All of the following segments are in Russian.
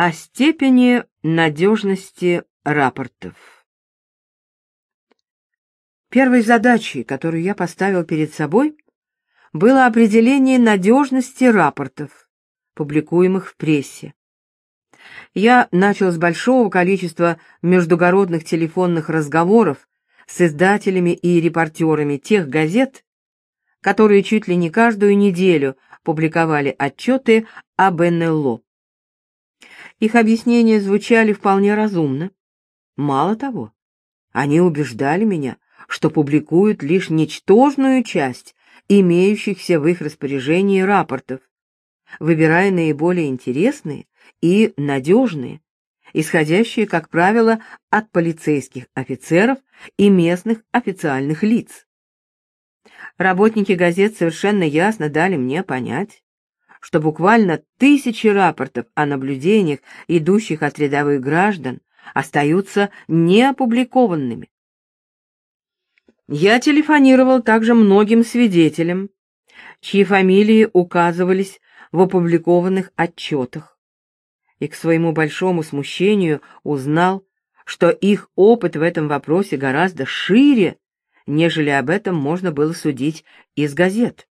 О степени надежности рапортов. Первой задачей, которую я поставил перед собой, было определение надежности рапортов, публикуемых в прессе. Я начал с большого количества междугородных телефонных разговоров с издателями и репортерами тех газет, которые чуть ли не каждую неделю публиковали отчеты об НЛО. Их объяснения звучали вполне разумно. Мало того, они убеждали меня, что публикуют лишь ничтожную часть имеющихся в их распоряжении рапортов, выбирая наиболее интересные и надежные, исходящие, как правило, от полицейских офицеров и местных официальных лиц. Работники газет совершенно ясно дали мне понять, что буквально тысячи рапортов о наблюдениях, идущих от рядовых граждан, остаются неопубликованными. Я телефонировал также многим свидетелям, чьи фамилии указывались в опубликованных отчетах, и к своему большому смущению узнал, что их опыт в этом вопросе гораздо шире, нежели об этом можно было судить из газет.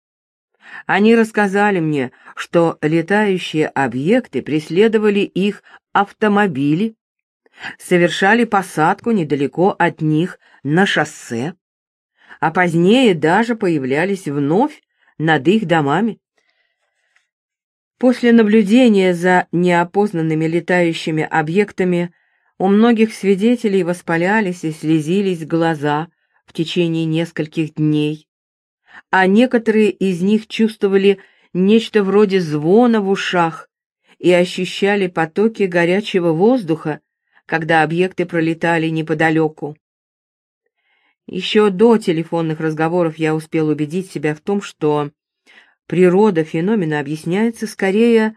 Они рассказали мне, что летающие объекты преследовали их автомобили, совершали посадку недалеко от них на шоссе, а позднее даже появлялись вновь над их домами. После наблюдения за неопознанными летающими объектами у многих свидетелей воспалялись и слезились глаза в течение нескольких дней, а некоторые из них чувствовали нечто вроде звона в ушах и ощущали потоки горячего воздуха, когда объекты пролетали неподалеку. Еще до телефонных разговоров я успел убедить себя в том, что природа феномена объясняется скорее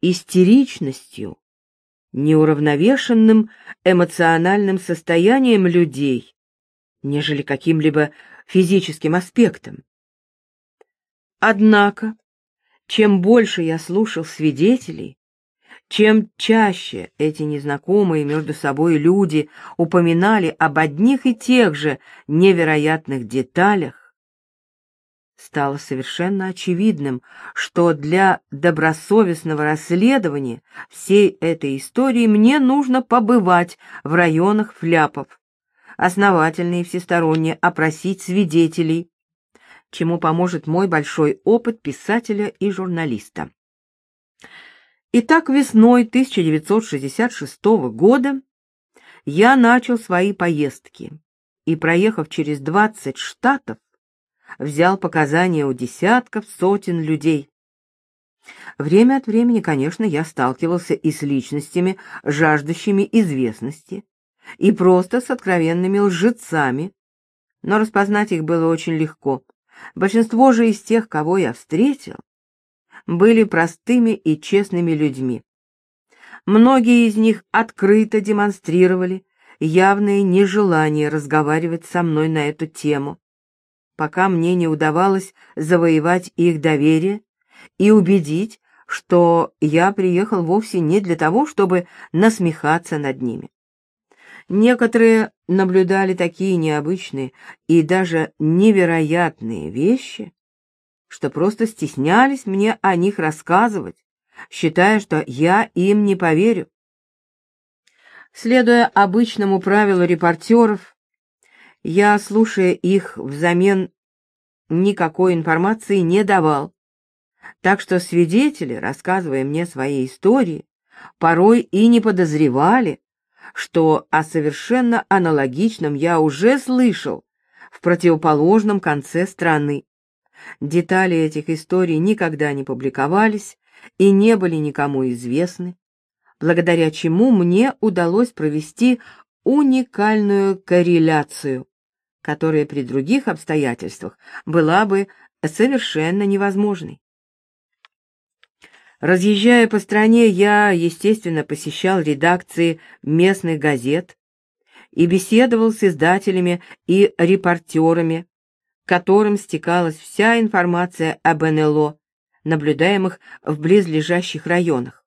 истеричностью, неуравновешенным эмоциональным состоянием людей, нежели каким-либо физическим аспектом. Однако, чем больше я слушал свидетелей, чем чаще эти незнакомые между собой люди упоминали об одних и тех же невероятных деталях, стало совершенно очевидным, что для добросовестного расследования всей этой истории мне нужно побывать в районах фляпов, основательно и всесторонне опросить свидетелей, чему поможет мой большой опыт писателя и журналиста. Итак, весной 1966 года я начал свои поездки и, проехав через 20 штатов, взял показания у десятков, сотен людей. Время от времени, конечно, я сталкивался и с личностями, жаждущими известности, и просто с откровенными лжецами, но распознать их было очень легко. Большинство же из тех, кого я встретил, были простыми и честными людьми. Многие из них открыто демонстрировали явное нежелание разговаривать со мной на эту тему, пока мне не удавалось завоевать их доверие и убедить, что я приехал вовсе не для того, чтобы насмехаться над ними. Некоторые наблюдали такие необычные и даже невероятные вещи, что просто стеснялись мне о них рассказывать, считая, что я им не поверю. Следуя обычному правилу репортеров, я, слушая их, взамен никакой информации не давал. Так что свидетели, рассказывая мне свои истории, порой и не подозревали, что о совершенно аналогичном я уже слышал в противоположном конце страны. Детали этих историй никогда не публиковались и не были никому известны, благодаря чему мне удалось провести уникальную корреляцию, которая при других обстоятельствах была бы совершенно невозможной. Разъезжая по стране, я, естественно, посещал редакции местных газет и беседовал с издателями и репортерами, которым стекалась вся информация об НЛО, наблюдаемых в близлежащих районах.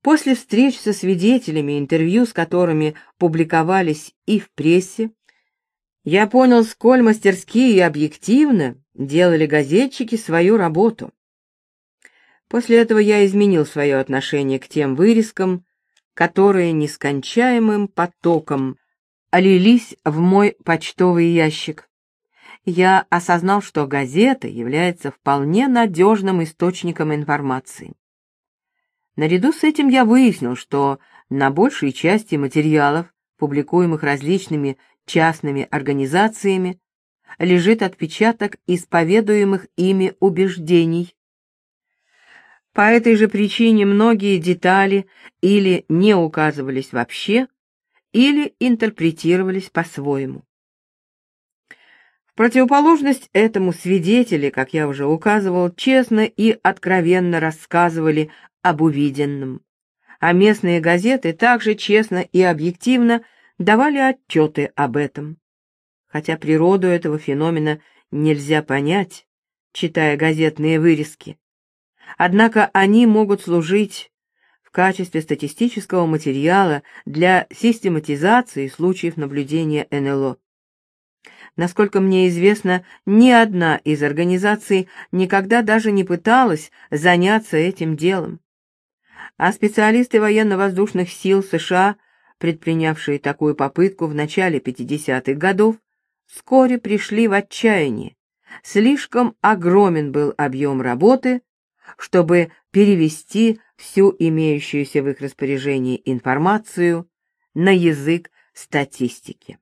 После встреч со свидетелями, интервью с которыми публиковались и в прессе, я понял, сколь мастерски и объективно делали газетчики свою работу. После этого я изменил свое отношение к тем вырезкам, которые нескончаемым потоком олились в мой почтовый ящик. Я осознал, что газета является вполне надежным источником информации. Наряду с этим я выяснил, что на большей части материалов, публикуемых различными частными организациями, лежит отпечаток исповедуемых ими убеждений. По этой же причине многие детали или не указывались вообще, или интерпретировались по-своему. В противоположность этому свидетели, как я уже указывал, честно и откровенно рассказывали об увиденном, а местные газеты также честно и объективно давали отчеты об этом. Хотя природу этого феномена нельзя понять, читая газетные вырезки. Однако они могут служить в качестве статистического материала для систематизации случаев наблюдения НЛО. Насколько мне известно, ни одна из организаций никогда даже не пыталась заняться этим делом. А специалисты военно-воздушных сил США, предпринявшие такую попытку в начале 50-х годов, вскоре пришли в отчаяние. Слишком огромен был объем работы, чтобы перевести всю имеющуюся в их распоряжении информацию на язык статистики.